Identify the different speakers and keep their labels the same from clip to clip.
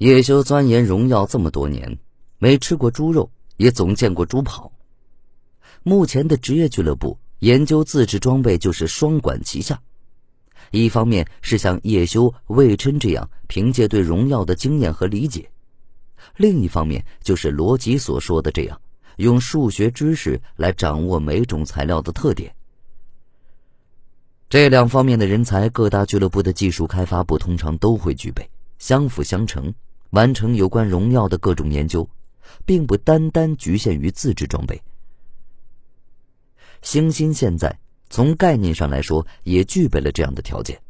Speaker 1: 叶修钻研荣耀这么多年，没吃过猪肉，也总见过猪跑。目前的职业俱乐部研究自制装备就是双管齐下，一方面是像叶修、魏琛这样凭借对荣耀的经验和理解，另一方面就是罗辑所说的这样，用数学知识来掌握每种材料的特点。这两方面的人才，各大俱乐部的技术开发部通常都会具备，相辅相成。完成有关荣耀的各种研究，并不单单局限于自制装备。星星现在从概念上来说也具备了这样的条件，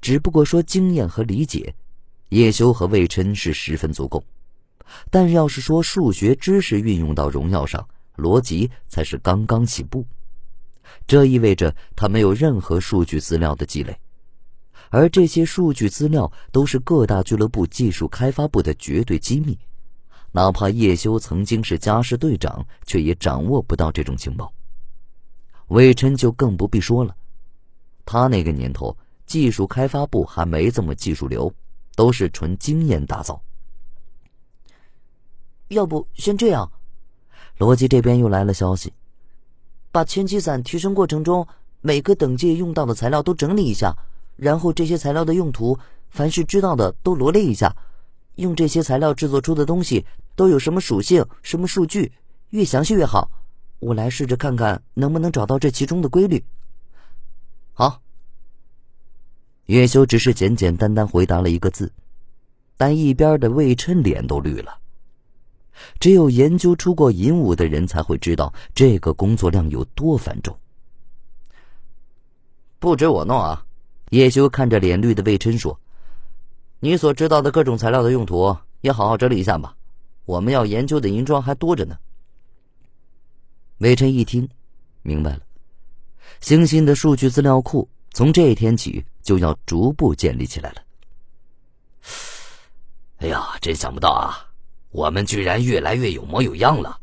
Speaker 1: 只不过说经验和理解，叶修和魏琛是十分足够，但要是说数学知识运用到荣耀上，逻辑才是刚刚起步。这意味着他没有任何数据资料的积累。而这些数据资料都是各大俱乐部技术开发部的绝对机密，哪怕叶修曾经是家世队长，却也掌握不到这种情报。魏琛就更不必说了，他那个年头技术开发部还没这么技术流，都是纯经验打造。
Speaker 2: 要不先这样，
Speaker 1: 罗辑这边又来了消息，
Speaker 2: 把前期伞提升过程中每个等级用到的材料都整理一下。然后这些材料的用途，凡是知道的都罗列一下。用这些材料制作出的东西都有什么属性、什么数据，越详细越好。我来试着看看能不能找到这其中的规律。
Speaker 1: 好。叶修只是简简单单回答了一个字，但一边的魏琛脸都绿了。只有研究出过银武的人才会知道这个工作量有多繁重。不止我弄啊。叶修看着脸绿的魏琛说：“你所知道的各种材料的用途也好好整理一下吧，我们要研究的银装还多着呢。”魏琛一听，明白了，星星的数据资料库从这一天起就要逐步建立起来了。
Speaker 3: 哎呀，真想不到啊，我们居然越来越有模有样了。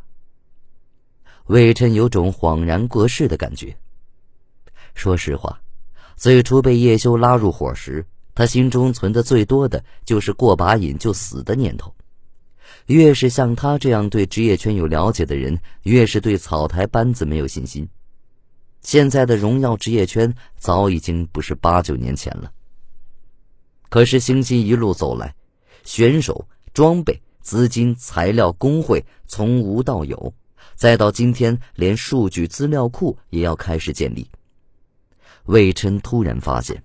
Speaker 1: 魏琛有种恍然过世的感觉。说实话。最初被叶修拉入伙时，他心中存的最多的就是过把瘾就死的念头。越是像他这样对职业圈有了解的人，越是对草台班子没有信心。现在的荣耀职业圈早已经不是八九年前了。可是星星一路走来，选手、装备、资金、材料、工会从无到有，再到今天，连数据资料库也要开始建立。魏琛突然发现，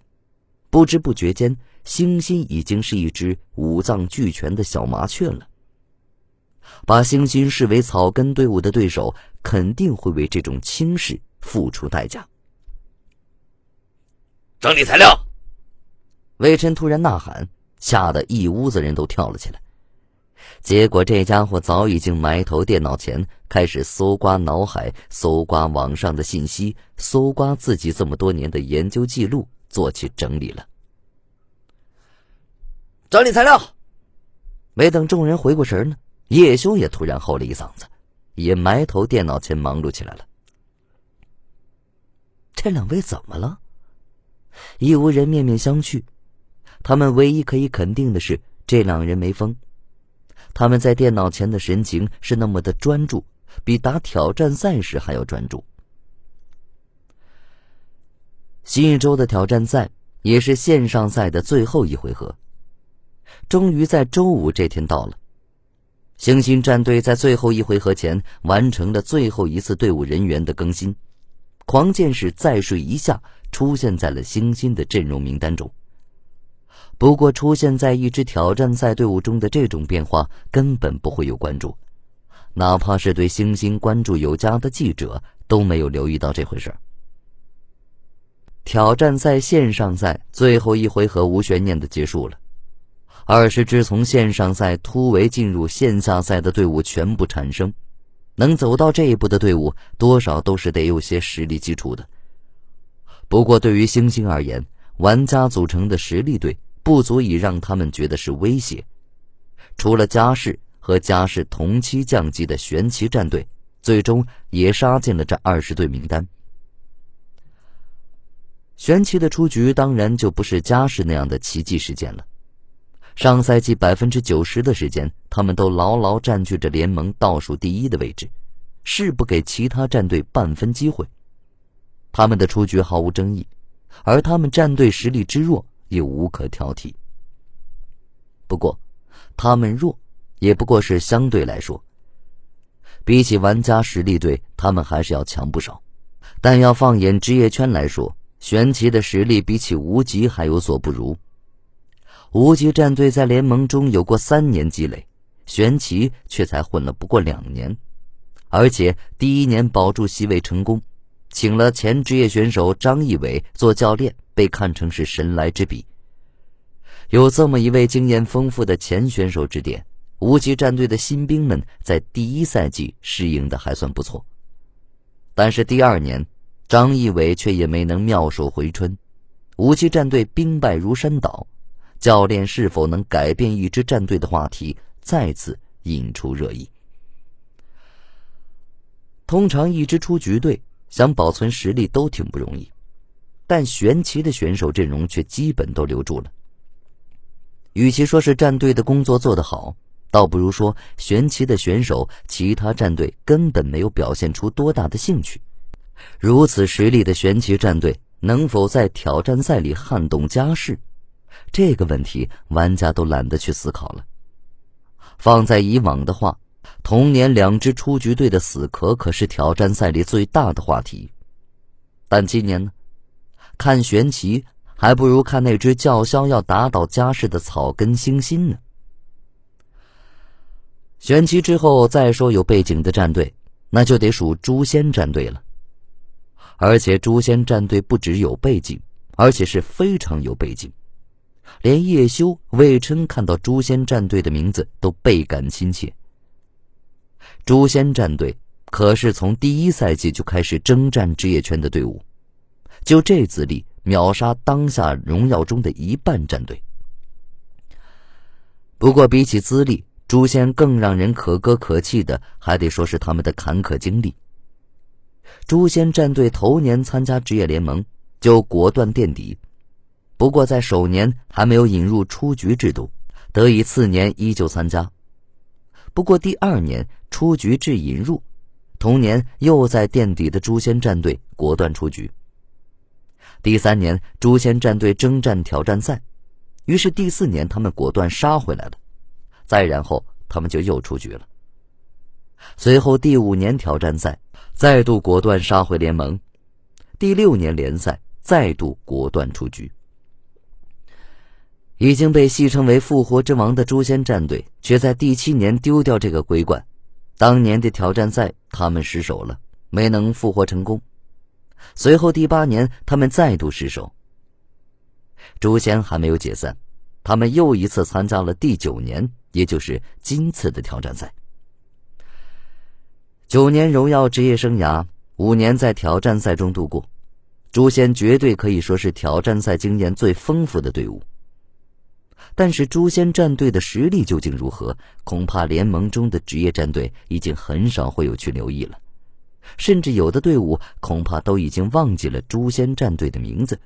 Speaker 1: 不知不觉间，星星已经是一只五脏俱全的小麻雀了。把星星视为草根队伍的对手，肯定会为这种轻视付出代价。
Speaker 3: 整理材料！
Speaker 1: 魏琛突然呐喊，吓得一屋子人都跳了起来。结果，这家伙早已经埋头电脑前，开始搜刮脑海、搜刮网上的信息、搜刮自己这么多年的研究记录，做起整理了。
Speaker 3: 整理材料。
Speaker 1: 没等众人回过神呢，叶修也突然吼了一嗓子，也埋头电脑前忙碌起来了。这两位怎么了？一屋人面面相觑。他们唯一可以肯定的是，这两人没疯。他们在电脑前的神情是那么的专注，比打挑战赛时还要专注。新一周的挑战赛也是线上赛的最后一回合，终于在周五这天到了。星星战队在最后一回合前完成了最后一次队伍人员的更新，狂剑士再睡一下出现在了星星的阵容名单中。不过，出现在一支挑战赛队伍中的这种变化根本不会有关注，哪怕是对星星关注有加的记者都没有留意到这回事挑战赛线上赛最后一回合无悬念的结束了，二十支从线上赛突围进入线下赛的队伍全部产生，能走到这一步的队伍多少都是得有些实力基础的。不过，对于星星而言，玩家组成的实力队。不足以让他们觉得是威胁。除了家世和家世同期降级的玄奇战队，最终也杀进了这二十队名单。玄奇的出局当然就不是嘉世那样的奇迹事件了。上赛季百分之九十的时间，他们都牢牢占据着联盟倒数第一的位置，誓不给其他战队半分机会。他们的出局毫无争议，而他们战队实力之弱也无可挑剔。不过，他们弱，也不过是相对来说。比起玩家实力队，他们还是要强不少。但要放眼职业圈来说，玄奇的实力比起无极还有所不如。无极战队在联盟中有过三年积累，玄奇却才混了不过两年，而且第一年保住席位成功，请了前职业选手张义伟做教练，被看成是神来之笔。有这么一位经验丰富的前选手指点，无极战队的新兵们在第一赛季适应的还算不错。但是第二年，张义伟却也没能妙手回春，无极战队兵败如山倒。教练是否能改变一支战队的话题再次引出热议。通常一支出局队想保存实力都挺不容易，但玄奇的选手阵容却基本都留住了。与其说是战队的工作做得好，倒不如说玄奇的选手其他战队根本没有表现出多大的兴趣。如此实力的玄奇战队能否在挑战赛里撼动家世？这个问题，玩家都懒得去思考了。放在以往的话，同年两支出局队的死磕可是挑战赛里最大的话题。但今年呢，看玄奇还不如看那只叫嚣要打倒家世的草根星星呢。玄奇之后再说有背景的战队，那就得数诛仙战队了。而且诛仙战队不只有背景，而且是非常有背景。连叶修、魏琛看到诛仙战队的名字都倍感亲切。诛仙战队可是从第一赛季就开始征战职业圈的队伍，就这资历，秒杀当下荣耀中的一半战队。不过，比起资历，诛仙更让人可歌可泣的，还得说是他们的坎坷经历。诛仙战队头年参加职业联盟，就果断垫底。不过，在首年还没有引入出局制度，得以次年依旧参加。不过第二年出局至引入，同年又在垫底的诛仙战队果断出局。第三年诛仙战队征战挑战赛，于是第四年他们果断杀回来了。再然后他们就又出局了。随后第五年挑战赛再度果断杀回联盟，第六年联赛再度果断出局。已经被戏称为“复活之王”的诛仙战队，却在第七年丢掉这个桂冠。当年的挑战赛，他们失手了，没能复活成功。随后第八年，他们再度失手。诛仙还没有解散，他们又一次参加了第九年，也就是今次的挑战赛。九年荣耀职业生涯，五年在挑战赛中度过，诛仙绝对可以说是挑战赛经验最丰富的队伍。但是诛仙战队的实力究竟如何？恐怕联盟中的职业战队已经很少会有去留意了，甚至有的队伍恐怕都已经忘记了诛仙战队的名字。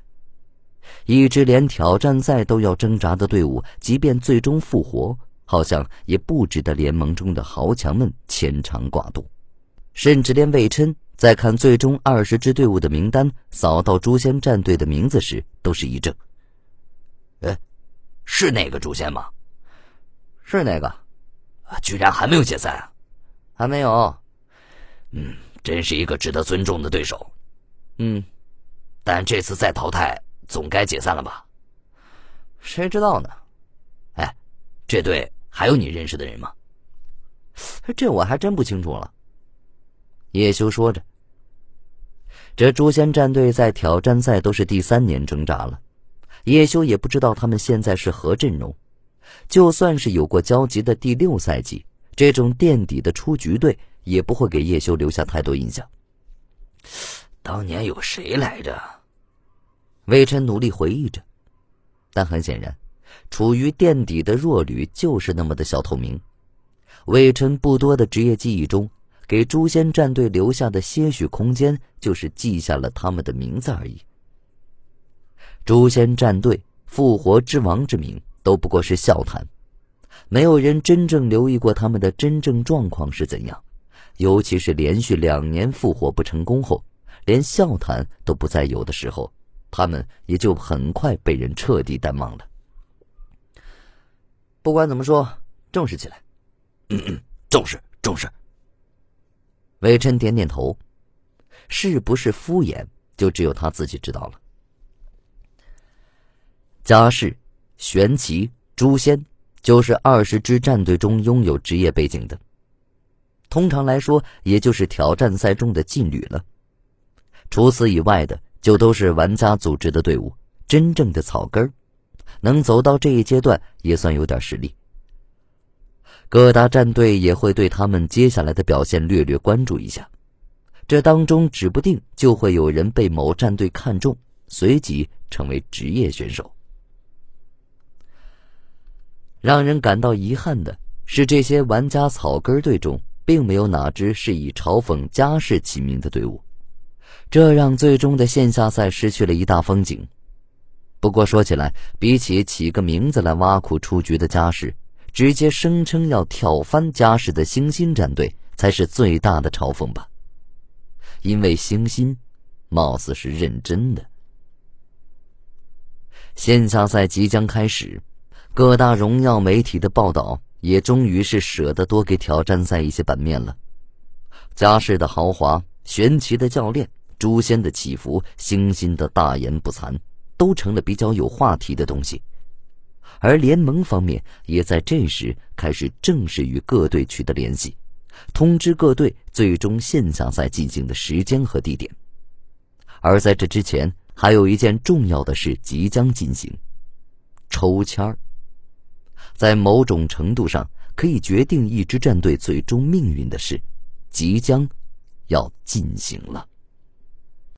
Speaker 1: 一支连挑战赛都要挣扎的队伍，即便最终复活，好像也不值得联盟中的豪强们牵肠挂肚。甚至连魏琛在看最终二十支队伍的名单，扫到诛仙战队的名字时，都是一怔。
Speaker 3: 哎。是那个诛仙吗？
Speaker 2: 是那个，
Speaker 3: 居然还没有解散啊！
Speaker 2: 还没有。
Speaker 3: 嗯，真是一个值得尊重的对手。
Speaker 2: 嗯，
Speaker 3: 但这次再淘汰，总该解散了吧？
Speaker 2: 谁知道呢？
Speaker 3: 哎，这队还有你认识的人吗？
Speaker 2: 这我还真不清楚了。叶修说着，这诛仙战队在挑战赛都是第三年挣扎了。叶修也不知道他们现在是何阵容，就算是有过交集的第六赛季，这种垫底的出局队也不会给叶修留下太多印象。
Speaker 3: 当年有谁来着？
Speaker 2: 魏琛努力回忆着，但很显然，处于垫底的弱旅就是那么的小透明。魏琛不多的职业记忆中，给诛仙战队留下的些许空间，就是记下了他们的名字而已。诛仙战队复活之王之名
Speaker 1: 都不过是笑谈，没有人真正留意过他们的真正状况是怎样。尤其是连续两年复活不成功后，连笑谈都不再有的时候，他们也就很快被人彻底淡忘了。
Speaker 2: 不管怎么说，重视起来。
Speaker 3: 嗯嗯，重视重视。
Speaker 1: 魏琛点点头，是不是敷衍，就只有他自己知道了。家世、玄奇、诛仙，就是二十支战队中拥有职业背景的。通常来说，也就是挑战赛中的劲旅了。除此以外的，就都是玩家组织的队伍，真正的草根，能走到这一阶段，也算有点实力。各大战队也会对他们接下来的表现略略关注一下，这当中指不定就会有人被某战队看中，随即成为职业选手。让人感到遗憾的是，这些玩家草根队中，并没有哪支是以嘲讽家世起名的队伍，这让最终的线下赛失去了一大风景。不过说起来，比起起个名字来挖苦出局的家世，直接声称要挑翻家世的星星战队才是最大的嘲讽吧。因为星星，貌似是认真的。线下赛即将开始，各大荣耀媒体的报道也终于是舍得多给挑战赛一些版面了。家世的豪华，玄奇的教练，诛仙的起伏，星星的大言不惭，都成了比较有话题的东西。而联盟方面也在这时开始正式与各队取得联系，通知各队最终线下赛进行的时间和地点。而在这之前，还有一件重要的事即将进行：抽签儿。在某种程度上，可以决定一支战队最终命运的事，即将要进行了。